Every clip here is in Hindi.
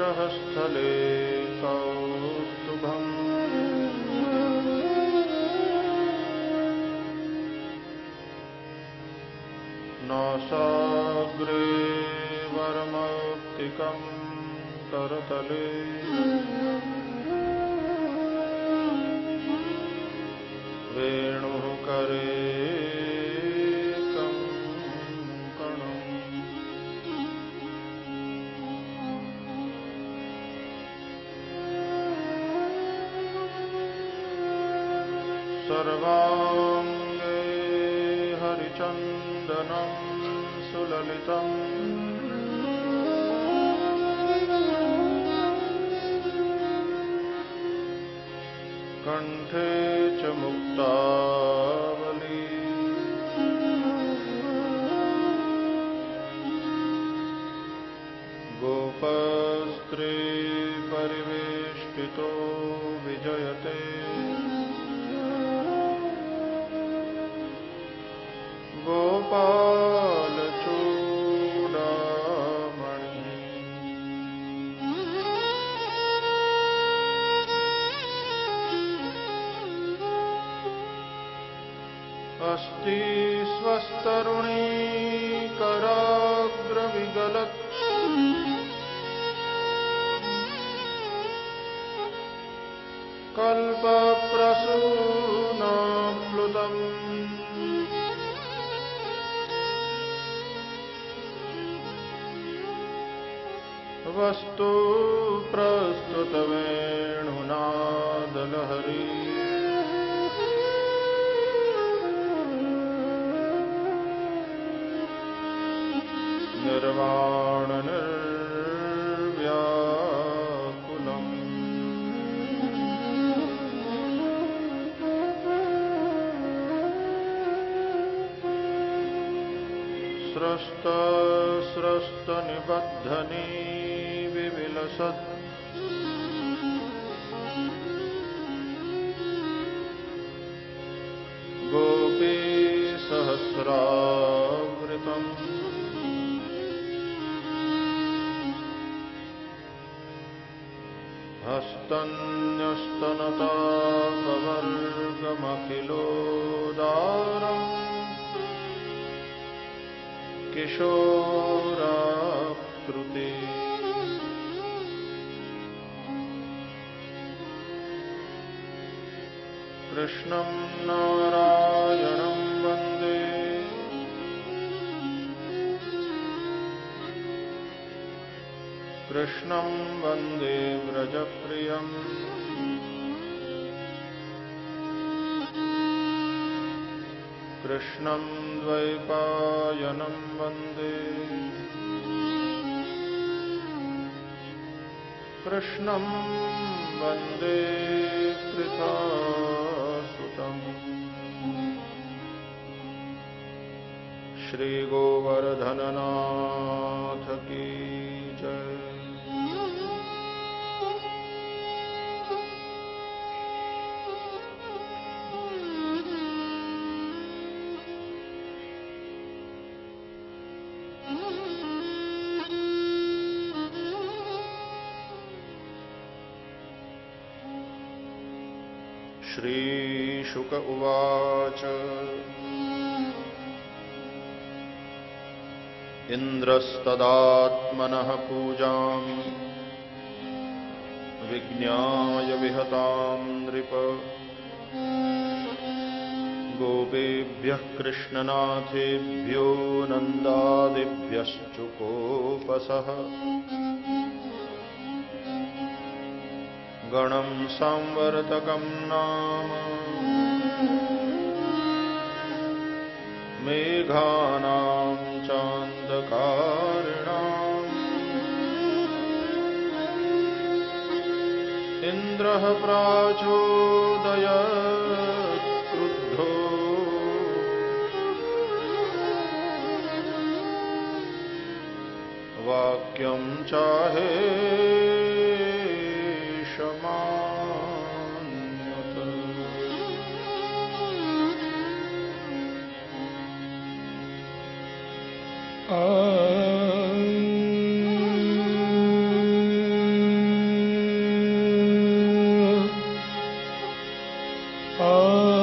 स्थले कौस्तुभम् नासाग्रे वरमौक्तिकम् करतले। वेणुः कण्ठे च मुक्तावली। गोपस्त्रे परिवेष्टितो विजयते। निर्वाणनिर्व्याकुलम् स्रस्त स्रस्तनिबद्धनी विविलसत्। हस्तन्यस्तनतापवर्गमखिलोदारम् किशोराकृति। कृष्णं नारायणं कृष्णं वंदे व्रजप्रियम्। कृष्णं द्वैपायनं वंदे। कृष्णं वंदे कृतासुतम् श्रीगोवर्धननाथ की। श्रीशुक उवाच। इन्द्रस्तदात्मनः पूजाम् विज्ञाय विहतां नृप। गोपेभ्यः कृष्णनाथेभ्यो गणं संवर्तकं नाम। मेघानां चान्दकारिणाम्। इन्द्रः प्राचोदयत् क्रुद्धो। वाक्यं चाहे Oh.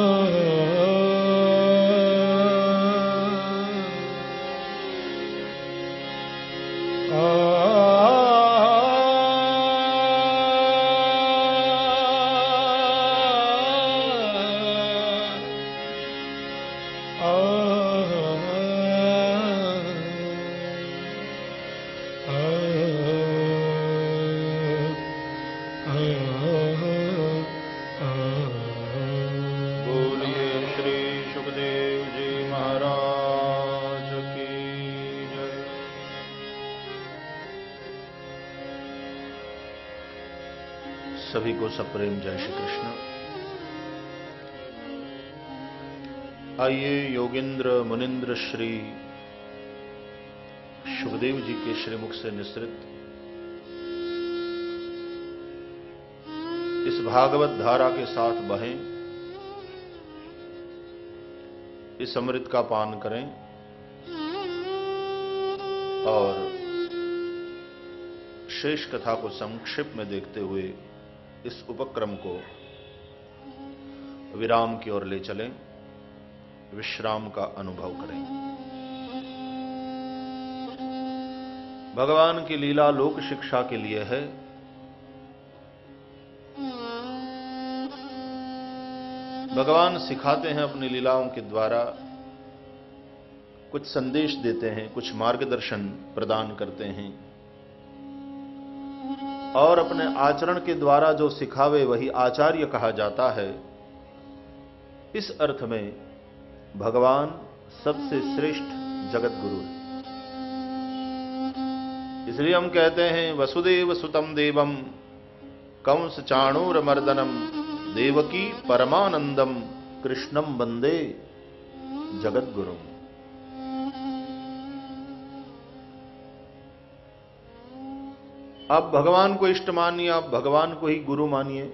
सप्रेम जय श्री कृष्ण। आइए योगेंद्र मुनिंद्र श्री सुखदेव जी के श्रीमुख से निश्रित इस भागवत धारा के साथ बहें। इस अमृत का पान करें। और शेष कथा को संक्षिप्त में देखते हुए इस उपक्रम को विराम की ओर ले चलें, विश्राम का अनुभव करें। भगवान की लीला लोक शिक्षा के लिए है। भगवान सिखाते हैं अपनी लीलाओं के द्वारा, कुछ संदेश देते हैं, कुछ मार्गदर्शन प्रदान करते हैं। और अपने आचरण के द्वारा जो सिखावे, वही आचार्य कहा जाता है। इस अर्थ में भगवान सबसे श्रेष्ठ जगत गुरु है। इसलिए हम कहते हैं, वसुदेव सुतम देवम, कंस चाणूर मर्दनम, देवकी परमानंदम, कृष्णम वंदे जगत गुरु आप भगवान को इष्ट मानिए, आप भगवान को ही गुरु मानिए।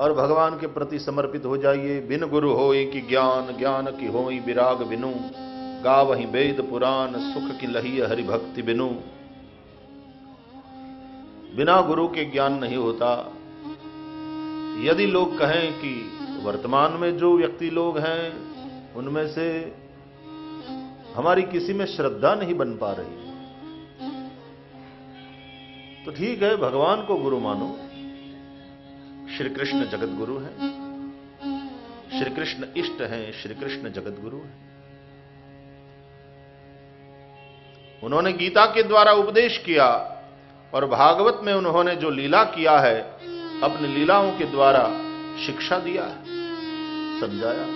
और भगवान के प्रति समर्पित हो जाइए। बिन गुरु हो कि ज्ञान ज्ञान की हो विराग बिनु। गा वही वेद पुराण, सुख की लही हरि भक्ति बिनु। बिना गुरु के ज्ञान नहीं होता। यदि लोग कहें कि वर्तमान में जो व्यक्ति लोग हैं, उनमें से हमारी किसी में श्रद्धा नहीं बन पा रही। तो ठीक है, भगवान को गुरु मानो। श्री कृष्ण जगत गुरु है। श्री कृष्ण इष्ट हैं श्री कृष्ण जगत गुरु है। उन्होंने गीता के द्वारा उपदेश किया और भागवत में उन्होंने जो लीला किया है, अपनी लीलाओं के द्वारा शिक्षा दिया है, समझाया।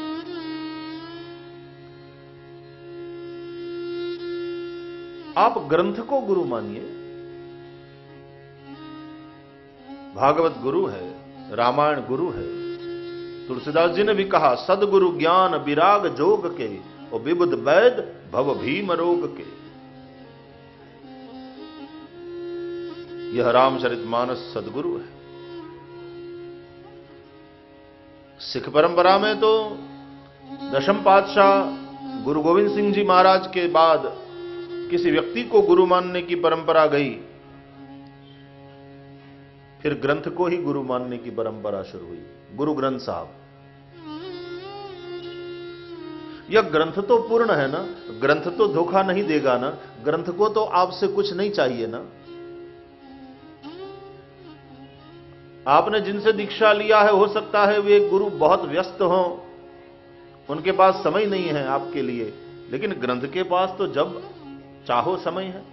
आप ग्रंथ को गुरु मानिए। भागवत गुरु है, रामायण गुरु है। तुलसीदास जी ने भी कहा, सदगुरु ज्ञान विराग जोग के, और विबुद वैद भव भीम रोग के। यह रामचरित मानस सदगुरु है। सिख परंपरा में तो दशम पातशाह गुरु गोविंद सिंह जी महाराज के बाद किसी व्यक्ति को गुरु मानने की परंपरा गई। फिर ग्रंथ को ही गुरु मानने की परंपरा शुरू हुई। गुरु ग्रंथ साहब। यह ग्रंथ तो पूर्ण है ना? ग्रंथ तो धोखा नहीं देगा ना? ग्रंथ को तो आपसे कुछ नहीं चाहिए ना? आपने जिनसे दीक्षा लिया है, हो सकता है वे गुरु बहुत व्यस्त हो। उनके पास समय नहीं है आपके लिए। लेकिन ग्रंथ के पास तो जब चाहो समय है।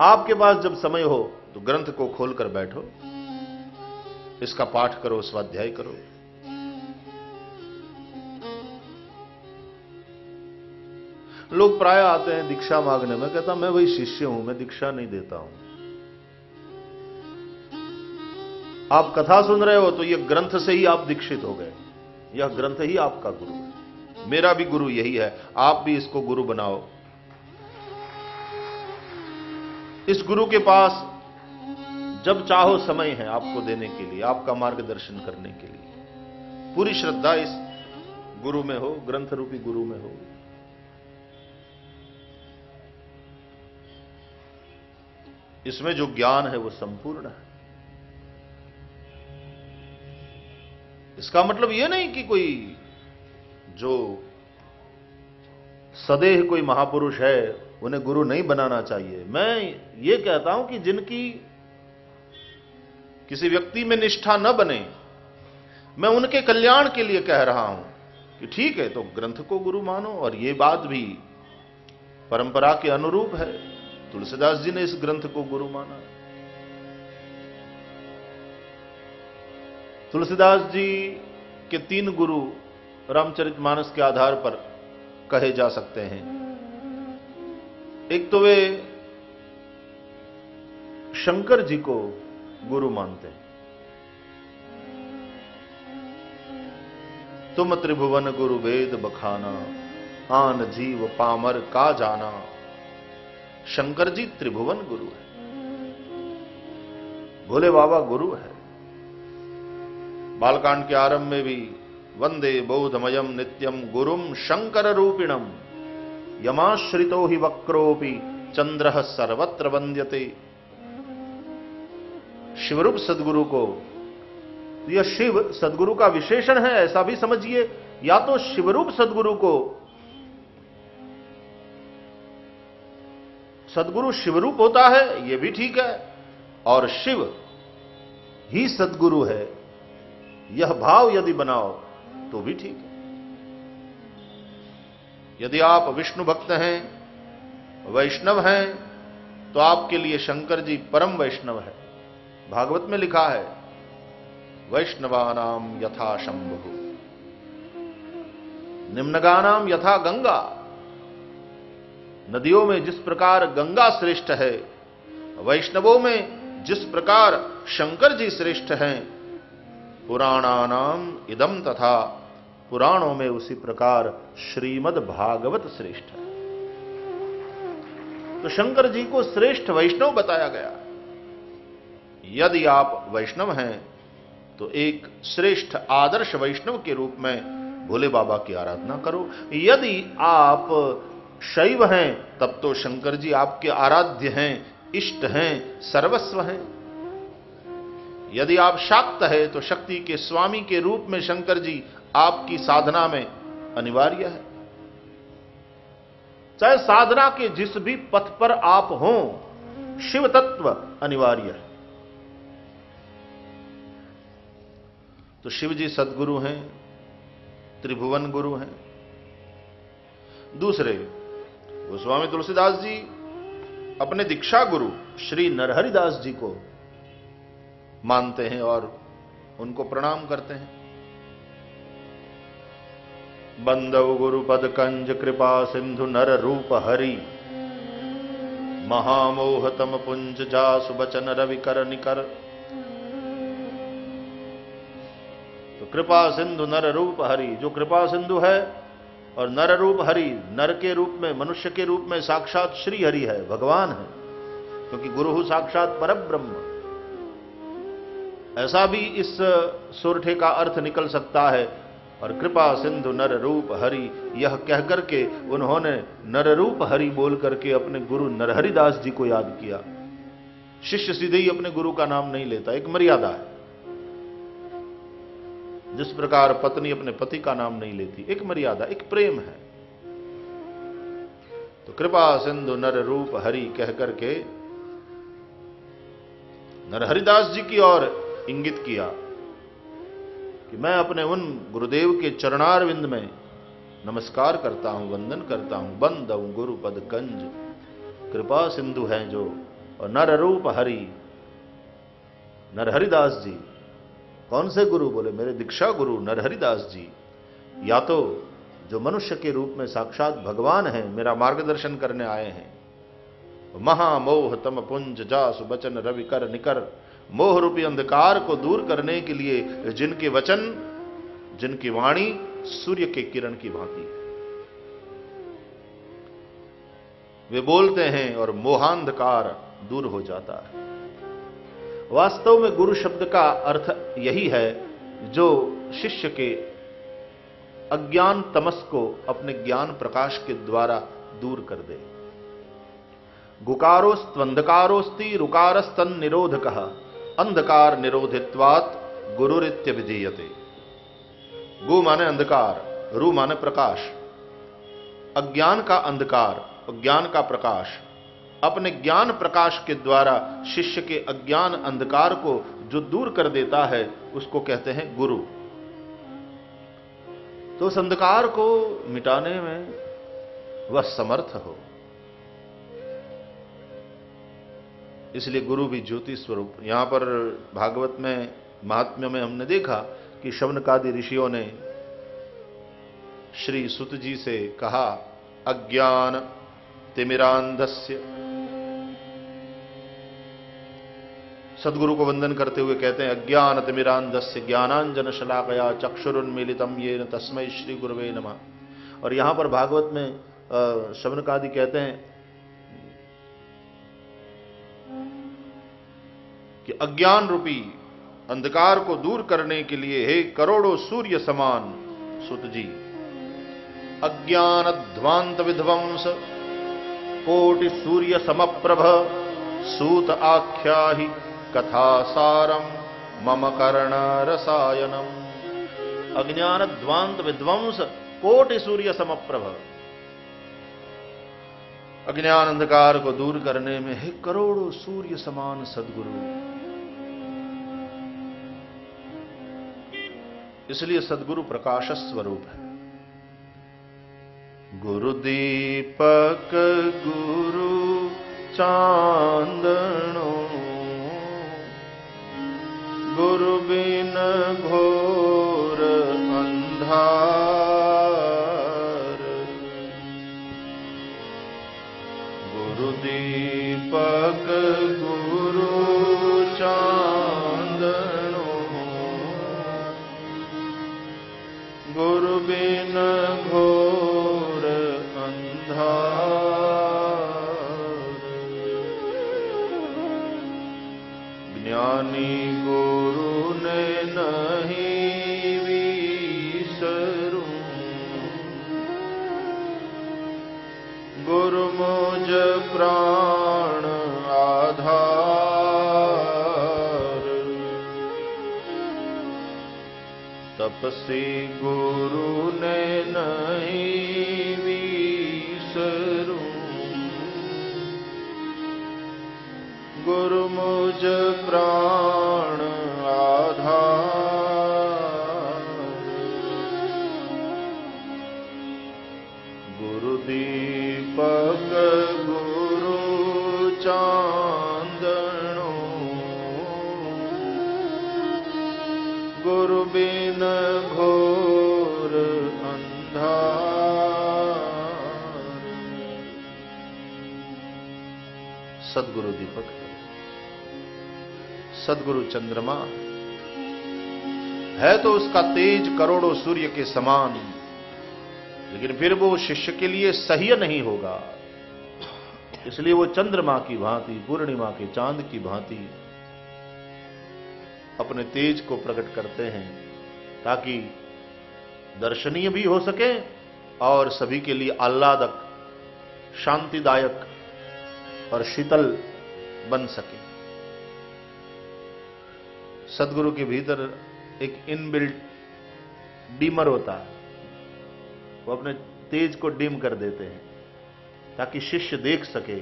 आपके पास जब समय हो तो ग्रंथ को खोलकर बैठो। इसका पाठ करो स्वाध्याय करो। लोग प्राय आते हैं दीक्षा मांगने। में कहता मैं वही शिष्य हूँ, मैं दीक्षा नहीं देता हूँ। आप कथा सुन रहे हो तो यह ग्रंथ से ही आप दीक्षित हो गए। यह ग्रंथ ही आपका गुरु है। मेरा भी गुरु यही है। आप भी इसको गुरु बनाओ। इस गुरु के पास जब चाहो समय है आपको देने के लिए, आपका मार्गदर्शन करने के लिए। पूरी श्रद्धा इस गुरु में हो ग्रंथ रूपी गुरु में हो। इसमें जो ज्ञान है वो संपूर्ण है। इसका मतलब यह नहीं कि कोई जो सदेह कोई महापुरुष है, उन्हें गुरु नहीं बनाना चाहिए। मैं ये कहता हूँ कि जिनकी किसी व्यक्ति में निष्ठा न बने, मैं उनके कल्याण के लिए कह रहा हूँ कि ठीक है तो ग्रंथ को गुरु मानो, और यह बात भी परंपरा के अनुरूप है। तुलसीदास जी ने इस ग्रंथ को गुरु माना। तुलसीदास जी के तीन गुरु रामचरितमानस के आधार पर कहे जा सकते हैं। एक तो वे शंकर जी को गुरु मानते हैं। तुम त्रिभुवन गुरु वेद बखाना, आन जीव पामर का जाना। शंकर जी त्रिभुवन गुरु है। भोले बाबा गुरु है। बालकांड के आरंभ में भी वंदे बोधमयम नित्यम गुरुम शंकर रूपिणम। यमाश्रितो ही वक्रोपि चंद्र सर्वत्र वंद्यते शिवरूप सदगुरु को। यह शिव सदगुरु का विशेषण है, ऐसा भी समझिए। या तो शिवरूप सदगुरु को, सदगुरु शिवरूप होता है यह भी ठीक है, और शिव ही सदगुरु है, यह भाव यदि बनाओ तो भी ठीक है। यदि आप विष्णु भक्त हैं, वैष्णव हैं तो आपके लिए शंकर जी परम वैष्णव है। भागवत में लिखा है वैष्णवानाम यथा शंभु। निम्नगानाम यथा गंगा। नदियों में जिस प्रकार गंगा श्रेष्ठ है, वैष्णवों में जिस प्रकार शंकर जी श्रेष्ठ हैं पुराणानाम इदम तथा पुराणों में उसी प्रकार श्रीमद भागवत श्रेष्ठ है। तो शंकर जी को श्रेष्ठ वैष्णव बताया गया। यदि आप वैष्णव हैं तो एक श्रेष्ठ आदर्श वैष्णव के रूप में भोले बाबा की आराधना करो। यदि आप शैव हैं, तब तो शंकर जी आपके आराध्य हैं, इष्ट हैं, सर्वस्व हैं। यदि आप शाक्त है तो शक्ति के स्वामी के रूप में शंकर जी आपकी साधना में अनिवार्य है। चाहे साधना के जिस भी पथ पर आप हों, शिव तत्व अनिवार्य है। तो शिव जी सदगुरु हैं, त्रिभुवन गुरु हैं। दूसरे, गोस्वामी तुलसीदास जी अपने दीक्षा गुरु श्री नरहरिदास जी को मानते हैं और उनको प्रणाम करते हैं। बंदव गुरुपद कंज कृपा सिंधु नर रूप हरि, महामोहतम पुंज जा सुबचन रवि कर निकर। कृपा सिंधु नर रूप हरि, जो कृपा सिंधु है और नर रूप हरि, नर के रूप में, मनुष्य के रूप में साक्षात श्री हरि है, भगवान है, क्योंकि गुरु साक्षात पर ब्रह्म ऐसा भी इस सुरठे का अर्थ निकल सकता है, और कृपा सिंधु नर रूप हरि, यह कहकर के उन्होंने नर रूप हरि बोल करके अपने गुरु नरहरिदास जी को याद किया। शिष्य सीधे ही अपने गुरु का नाम नहीं लेता, एक मर्यादा है। जिस प्रकार पत्नी अपने पति का नाम नहीं लेती, एक मर्यादा, एक प्रेम है। तो कृपा सिंधु नर रूप हरि कह करके नरहरिदास जी की ओर इंगित किया कि मैं अपने उन गुरुदेव के चरणारविंद में नमस्कार करता हूँ, वंदन करता हूँ। बंद गुरु पद कंज कृपा सिंधु हैं जो, और नर रूप हरि नरहरिदास जी कौन से गुरु बोले? मेरे दीक्षा गुरु नरहरिदास जी। या तो जो मनुष्य के रूप में साक्षात भगवान है, मेरा मार्गदर्शन करने आए हैं। महामोह तम पुंज जा सुबचन रवि कर निकर। मोह रूपी अंधकार को दूर करने के लिए जिनके वचन, जिनकी वाणी सूर्य के किरण की भांति है। वे बोलते हैं और मोहांधकार दूर हो जाता है। वास्तव में गुरु शब्द का अर्थ यही है जो शिष्य के अज्ञान तमस को अपने ज्ञान प्रकाश के द्वारा दूर कर दे। गुकारोस्त्वंधकारोस्ती रुकारस्तन निरोध कहा अंधकार निरोधित्वात गुरुरित्य विधीयते। गु माने अंधकार, रू माने प्रकाश। अज्ञान का अंधकार ज्ञान का प्रकाश। अपने ज्ञान प्रकाश के द्वारा शिष्य के अज्ञान अंधकार को जो दूर कर देता है, उसको कहते हैं गुरु। तो उस अंधकार को मिटाने में वह समर्थ हो। इसलिए गुरु भी ज्योति स्वरूप। यहाँ पर भागवत में, महात्म्य में हमने देखा कि शवनकादि ऋषियों ने श्री सुत जी से कहा, अज्ञान तिमिरांधस्य सदगुरु को वंदन करते हुए कहते हैं अज्ञान तिमिरांधस्य ज्ञानांजन शलाकया चक्षुरुन्मीलितम ये न तस्मय श्री गुरुवे नमः। और यहाँ पर भागवत में शवन शवनकादि कहते हैं कि अज्ञान रूपी अंधकार को दूर करने के लिए हे करोड़ों सूर्य समान, सुत जी अज्ञान ध्वांत विध्वंस, कोटि सूर्य समप्रभ, सूत आख्या ही कथासारम मम कर्ण रसायनम अज्ञान ध्वांत विध्वंस कोटि सूर्य समप्रभ। अज्ञान अंधकार को दूर करने में है करोड़ों सूर्य समान सदगुरु। इसलिए सदगुरु प्रकाश स्वरूप है। गुरु दीपक गुरु चांदनो गुरु बिन घोर अंधार। गुरु दीपक तपसी गुरु ने नहीं सदगुरु चंद्रमा। है तो उसका तेज करोड़ों सूर्य के समान। लेकिन फिर वो शिष्य के लिए सह्य नहीं होगा। इसलिए वो चंद्रमा की भांति, पूर्णिमा के चाँद की भांति अपने तेज को प्रकट करते हैं, ताकि दर्शनीय भी हो सके और सभी के लिए आह्लादक, शांतिदायक और शीतल बन सके। सदगुरु के भीतर एक इनबिल्ट डीमर होता है। वो अपने तेज को डिम कर देते हैं, ताकि शिष्य देख सके,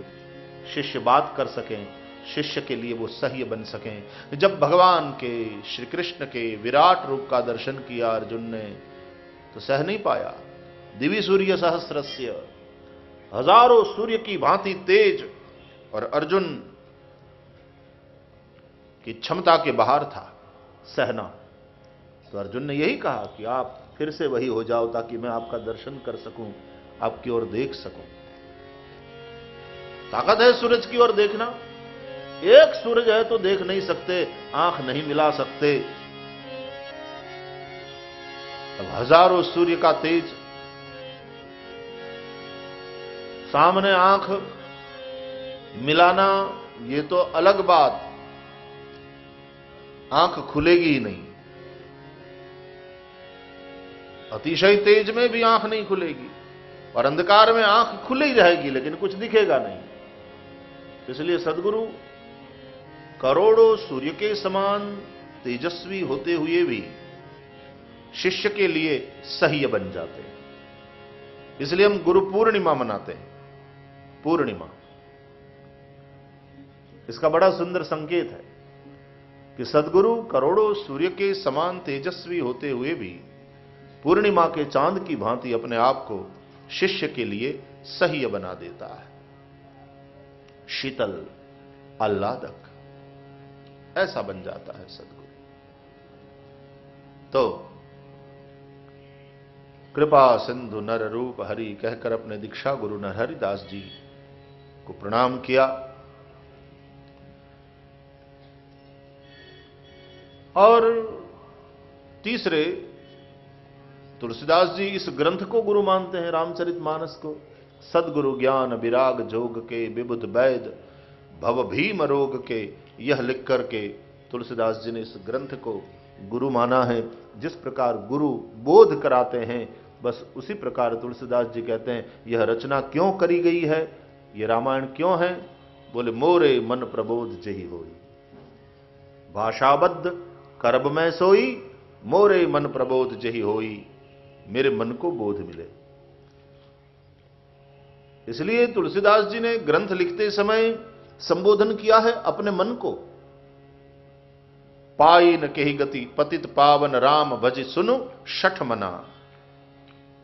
शिष्य बात कर सकें, शिष्य के लिए वो सही बन सकें। जब भगवान के श्री कृष्ण के विराट रूप का दर्शन किया अर्जुन ने तो सह नहीं पाया। दिवी सूर्य सहस्रस्य, हज़ारों सूर्य की भांति तेज, और अर्जुन की क्षमता के बाहर था, सहना। तो अर्जुन ने यही कहा कि आप फिर से वही हो जाओ ताकि मैं आपका दर्शन कर सकूँ, आपकी ओर देख सकूँ। ताकत है सूरज की ओर देखना। एक सूरज है तो देख नहीं सकते, आँख नहीं मिला सकते। अब हज़ारों सूर्य का तेज। सामने आँख, मिलाना, ये तो अलग बात। आँख खुलेगी ही नहीं। अतिशय तेज में भी आँख नहीं खुलेगी। और अंधकार में आँख खुली रहेगी, लेकिन कुछ दिखेगा नहीं। इसलिए सदगुरु, करोड़ों सूर्य के समान तेजस्वी होते हुए भी शिष्य के लिए सह्य बन जाते हैं। इसलिए हम गुरु पूर्णिमा मनाते हैं। पूर्णिमा। इसका बड़ा सुंदर संकेत है। कि सदगुरु करोड़ों सूर्य के समान तेजस्वी होते हुए भी पूर्णिमा के चाँद की भांति अपने आप को शिष्य के लिए सह्य बना देता है। शीतल, आह्लादक, ऐसा बन जाता है सदगुरु। तो कृपा सिंधु नर रूप हरि कहकर अपने दीक्षा गुरु नरहरिदास जी को प्रणाम किया। और तीसरे, तुलसीदास जी इस ग्रंथ को गुरु मानते हैं, रामचरित मानस को। सदगुरु ज्ञान विराग जोग के विबुध वैद, भव भीम रोग के, यह लिख करके तुलसीदास जी ने इस ग्रंथ को गुरु माना है। जिस प्रकार गुरु बोध कराते हैं, बस उसी प्रकार तुलसीदास जी कहते हैं, यह रचना क्यों करी गई है? यह रामायण क्यों है? बोले, मोरे मन प्रबोध जही हो भाषाबद्ध करब में सोई, मोरे मन प्रबोध जही होई, मेरे मन को बोध मिले। इसलिए तुलसीदास जी ने ग्रंथ लिखते समय संबोधन किया है अपने मन को। पाई न कही गति, पतित पावन राम भज सुनु, शठ मना।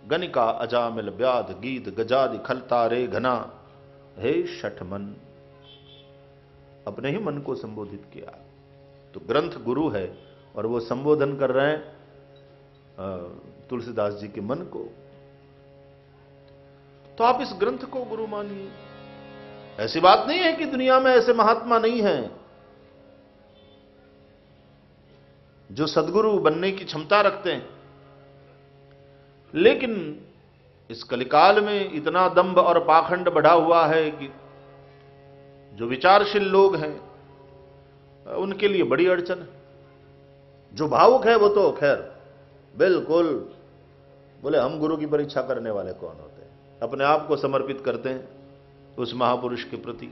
गनिका अजामिल व्याध गीत गजादि खलता रे घना। हे शठ मन, अपने ही मन को संबोधित किया। तो ग्रंथ गुरु है और वो संबोधन कर रहे हैं तुलसीदास जी के मन को। तो आप इस ग्रंथ को गुरु मानिए। ऐसी बात नहीं है कि दुनिया में ऐसे महात्मा नहीं हैं। जो सदगुरु बनने की क्षमता रखते हैं। लेकिन इस कलिकाल में इतना दंभ और पाखंड बढ़ा हुआ है कि जो विचारशील लोग हैं उनके लिए बड़ी अड़चन है। जो भावुक है वो तो खैर, बिल्कुल। बोले, हम गुरु की परीक्षा करने वाले कौन होते हैं? अपने आप को समर्पित करते हैं उस महापुरुष के प्रति।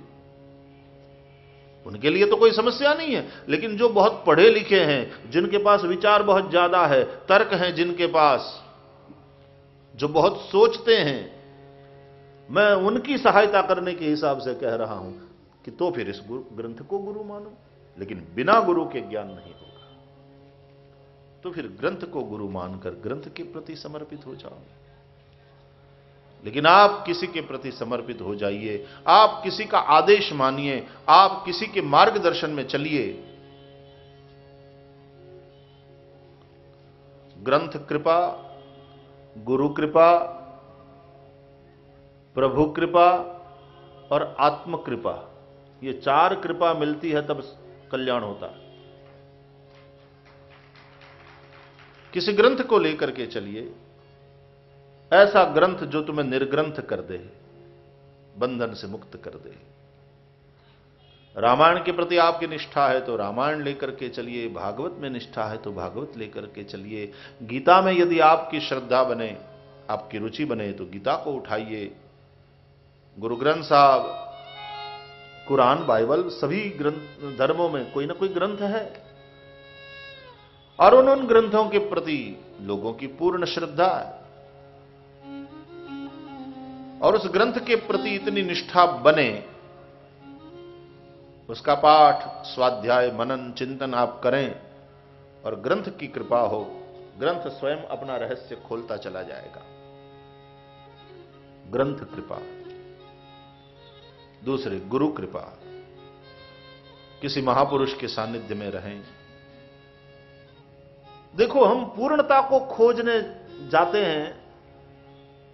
उनके लिए तो कोई समस्या नहीं है, लेकिन जो बहुत पढ़े लिखे हैं, जिनके पास विचार बहुत ज़्यादा है, तर्क हैं जिनके पास, जो बहुत सोचते हैं, मैं उनकी सहायता करने के हिसाब से कह रहा हूँ कि तो फिर इस ग्रंथ को गुरु मानो, लेकिन बिना गुरु के ज्ञान नहीं होगा। तो फिर ग्रंथ को गुरु मानकर ग्रंथ के प्रति समर्पित हो जाओ। लेकिन आप किसी के प्रति समर्पित हो जाइए, आप किसी का आदेश मानिए, आप किसी के मार्गदर्शन में चलिए। ग्रंथ कृपा, गुरु कृपा, प्रभु कृपा और आत्म कृपा, ये चार कृपा मिलती है तब कल्याण होता है। किसी ग्रंथ को लेकर के चलिए। ऐसा ग्रंथ जो तुम्हें निर्ग्रंथ कर दे, बंधन से मुक्त कर दे। रामायण के प्रति आपकी निष्ठा है तो रामायण लेकर के चलिए, भागवत में निष्ठा है तो भागवत लेकर के चलिए। गीता में यदि आपकी श्रद्धा बने, आपकी रुचि बने तो गीता को उठाइए। गुरु ग्रंथ साहब, कुरान, बाइबल, सभी ग्रंथ, धर्मों में कोई ना कोई ग्रंथ है। और उन उन ग्रंथों के प्रति लोगों की पूर्ण श्रद्धा है। और उस ग्रंथ के प्रति इतनी निष्ठा बने, उसका पाठ, स्वाध्याय, मनन, चिंतन आप करें और ग्रंथ की कृपा हो, ग्रंथ स्वयं अपना रहस्य खोलता चला जाएगा। ग्रंथ कृपा, दूसरे गुरु कृपा, किसी महापुरुष के सानिध्य में रहें देखो, हम पूर्णता को खोजने जाते हैं,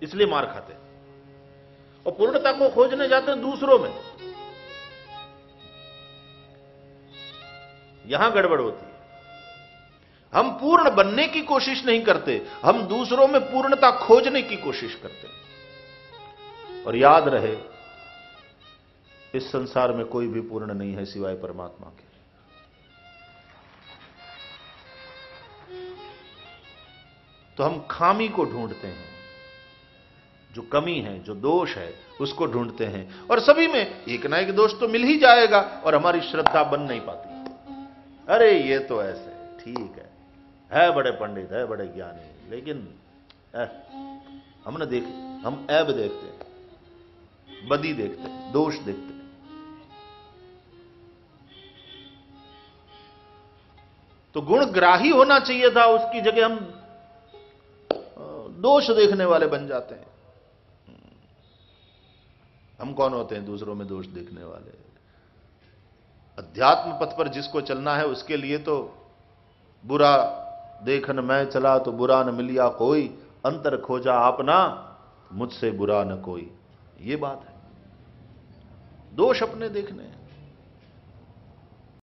इसलिए मार खाते हैं। और पूर्णता को खोजने जाते हैं दूसरों में। यहाँ गड़बड़ होती है। हम पूर्ण बनने की कोशिश नहीं करते, हम दूसरों में पूर्णता खोजने की कोशिश करते हैं। और याद रहे, इस संसार में कोई भी पूर्ण नहीं है सिवाय परमात्मा के। तो हम खामी को ढूंढते हैं। जो कमी है, जो दोष है, उसको ढूंढते हैं। और सभी में एक ना एक दोष तो मिल ही जाएगा और हमारी श्रद्धा बन नहीं पाती। अरे, ये तो ऐसे, ठीक है। है बड़े पंडित, है बड़े ज्ञानी, लेकिन हमने देख, हम ऐब देखते हैं, बदी देखते हैं, दोष देखते हैं। तो गुण ग्राही होना चाहिए था, उसकी जगह हम दोष देखने वाले बन जाते हैं। हम कौन होते हैं दूसरों में दोष देखने वाले? अध्यात्म पथ पर जिसको चलना है उसके लिए तो बुरा देखन मैं चला तो बुरा न मिलिया कोई, अंतर खोजा आपना, मुझसे बुरा न कोई। ये बात है। दोष अपने देखने हैं।